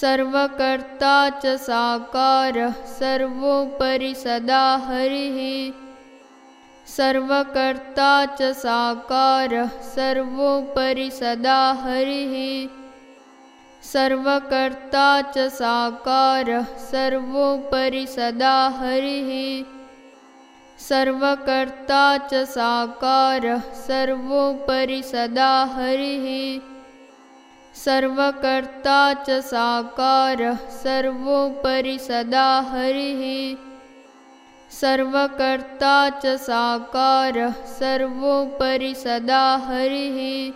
सर्वकर्ता च साकारः सर्वोपरि सदा हरिः। सर्वकर्ता च साकारः सर्वोपरि सदा हरिः। सर्वकर्ता च साकारः सर्वोपरि सदा हरिः। सर्वकर्ता च साकारः सर्वोपरि सदा हरिः सर्वकर्ता च साकारः सर्वोपरि सदा हरिः। सर्वकर्ता च साकारः सर्वोपरि सदा हरिः।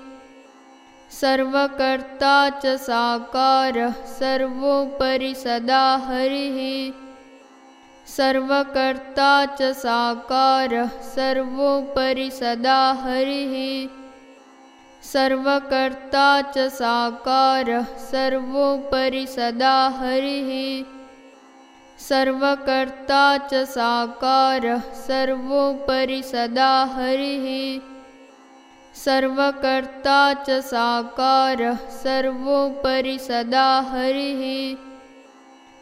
सर्वकर्ता च साकारः सर्वोपरि सदा हरिः। सर्वकर्ता च साकारः सर्वोपरि सदा हरिः सर्वकर्ता च साकारः सर्वोपरि सदा हरिः। सर्वकर्ता च साकारः सर्वोपरि सदा हरिः। सर्वकर्ता च साकारः सर्वोपरि सदा हरिः।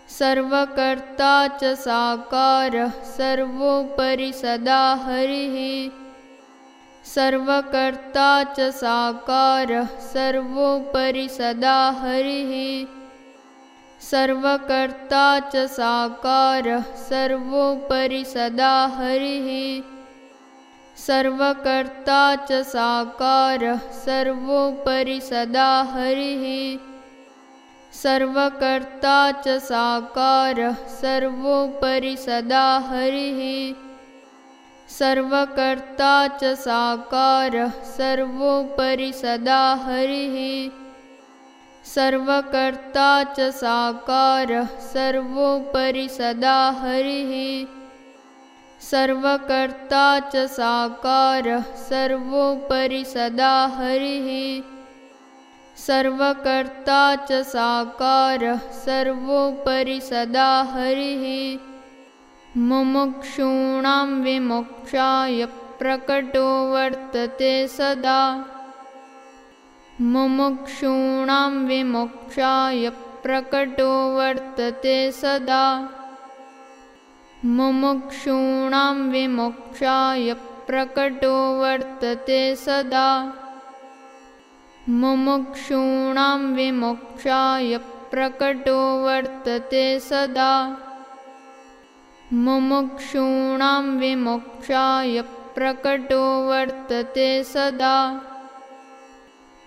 सर्वकर्ता च साकारः सर्वोपरि सदा हरिः सर्वकर्ता च साकारः सर्वोपरि सदा हरिः। सर्वकर्ता च साकारः सर्वोपरि सदा हरिः। सर्वकर्ता च साकारः सर्वोपरि सदा हरिः। सर्वकर्ता च साकारः सर्वोपरि सदा हरिः सर्वकर्ता च साकारः सर्वोपरि सदा हरिः। सर्वकर्ता च साकारः सर्वोपरि सदा हरिः। सर्वकर्ता च साकारः सर्वोपरि सदा हरिः। सर्वकर्ता च साकारः सर्वोपरि सदा हरिः मुमुक्षूणां विमोक्षाय प्रकटो वर्तते सदा। मुमुक्षूणां विमोक्षाय प्रकटो वर्तते सदा। मुमुक्षूणां विमोक्षाय प्रकटो वर्तते सदा। मुमुक्षूणां विमोक्षाय प्रकटो वर्तते सदा मुमुक्षूणां विमोक्षाय प्रकटो वर्तते सदा।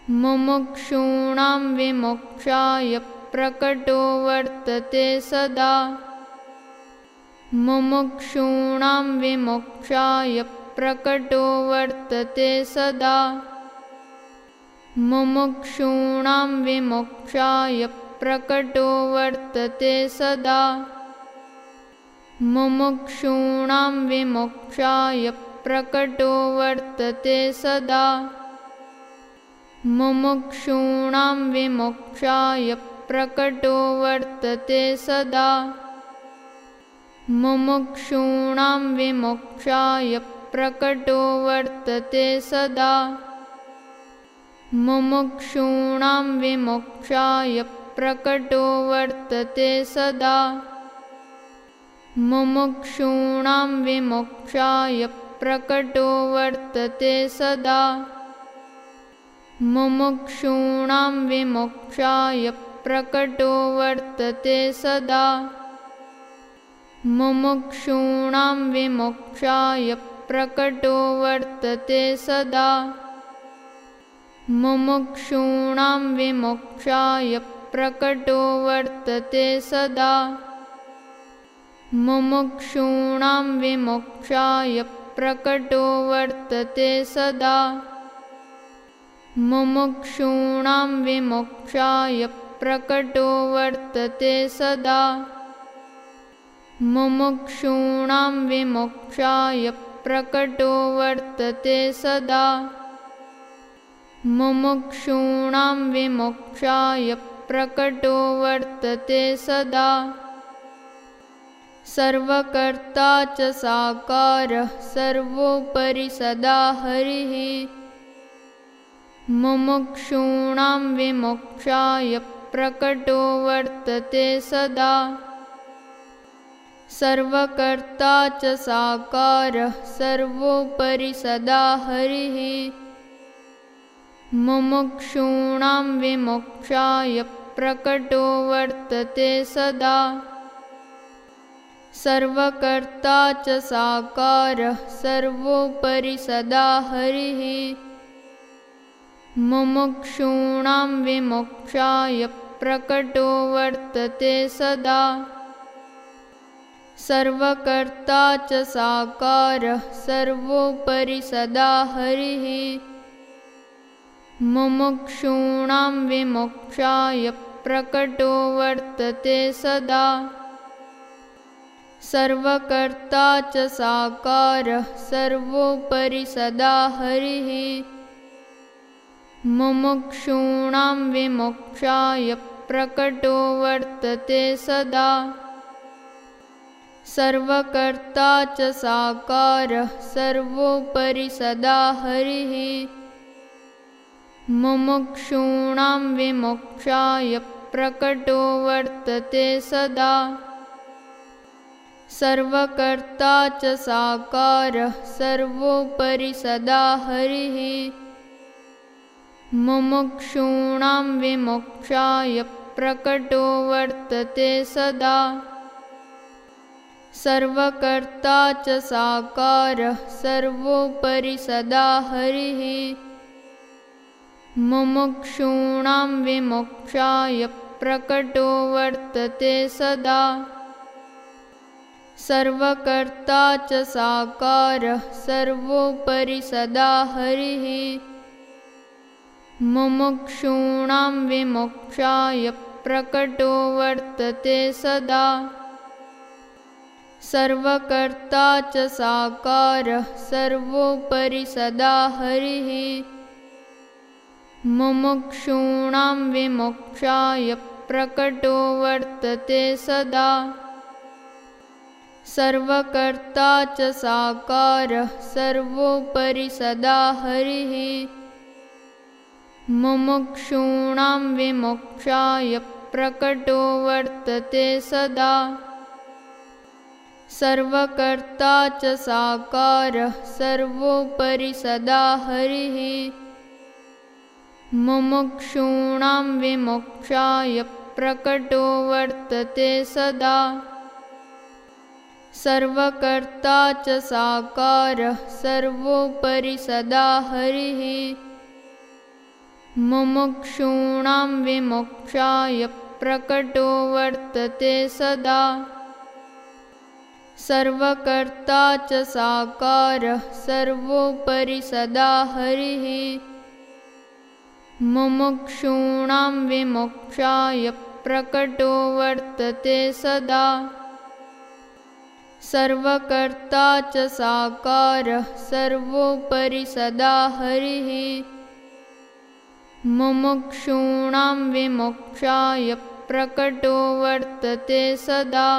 मुमुक्षूणां विमोक्षाय प्रकटो वर्तते सदा। मुमुक्षूणां विमोक्षाय प्रकटो वर्तते सदा। मुमुक्षूणां विमोक्षाय प्रकटो वर्तते सदा मुमुक्षूणां विमोक्षाय प्रकटो वर्तते सदा। मुमुक्षूणां विमोक्षाय प्रकटो वर्तते सदा। मुमुक्षूणां विमोक्षाय प्रकटो वर्तते सदा। मुमुक्षूणां विमोक्षाय प्रकटो वर्तते सदा मुमुक्षूणां विमोक्षाय प्रकटो वर्तते सदा। मुमुक्षूणां विमोक्षाय प्रकटो वर्तते सदा। मुमुक्षूणां विमोक्षाय प्रकटो वर्तते सदा। मुमुक्षूणां विमोक्षाय प्रकटो वर्तते सदा मुमुक्षूणां विमोक्षाय प्रकटो वर्तते सदा। मुमुक्षूणां विमोक्षाय प्रकटो वर्तते सदा। मुमुक्षूणां विमोक्षाय प्रकटो वर्तते सदा। मुमुक्षूणां विमोक्षाय प्रकटो वर्तते सदा सर्वकर्ता च साकारः सर्वोपरि सदा हरिः। मुमुक्षूणां विमोक्षाय प्रकटो वर्तते सदा। सर्वकर्ता च साकारः सर्वोपरि सदा हरिः। मुमुक्षूणां विमोक्षाय प्रकटो वर्तते सदा सर्वकर्ता च साकारः सर्वोपरि सदा हरिः। मुमुक्षूणां विमोक्षाय प्रकटो वर्तते सदा। सर्वकर्ता च साकारः सर्वोपरि सदा हरिः। मुमुक्षूणां विमोक्षाय प्रकटो वर्तते सदा सर्वकर्ता च साकारः सर्वोपरि सदा हरिः। मुमुक्षूणां विमोक्षाय प्रकटो वर्तते सदा। सर्वकर्ता च साकारः सर्वोपरि सदा हरिः। मुमुक्षूणां विमोक्षाय प्रकटो वर्तते सदा सर्वकर्ता च साकारः सर्वोपरि सदा हरिः। मुमुक्षूणां विमोक्षाय प्रकटो वर्तते सदा। सर्वकर्ता च साकारः सर्वोपरि सदा हरिः। मुमुक्षूणां विमोक्षाय प्रकटो वर्तते सदा सर्वकर्ता च साकारः सर्वोपरि सदा हरिः। मुमुक्षूणां विमोक्षाय प्रकटो वर्तते सदा। सर्वकर्ता च साकारः सर्वोपरि सदा हरिः। मुमुक्षूणां विमोक्षाय प्रकटो वर्तते सदा सर्वकर्ता च साकारः सर्वोपरि सदा हरिः। मुमुक्षूणां विमोक्षाय प्रकटो वर्तते सदा। सर्वकर्ता च साकारः सर्वोपरि सदा हरिः। मुमुक्षूणां विमोक्षाय प्रकटो वर्तते सदा सर्वकर्ता च साकारः सर्वोपरि सदा हरिः। मुमुक्षूणां विमोक्षाय प्रकटो वर्तते सदा। सर्वकर्ता च साकारः सर्वोपरि सदा हरिः। मुमुक्षूणां विमोक्षाय प्रकटो वर्तते सदा सर्वकर्ता च साकारः सर्वोपरि सदा हरिः। मुमुक्षूणां विमोक्षाय प्रकटो वर्तते सदा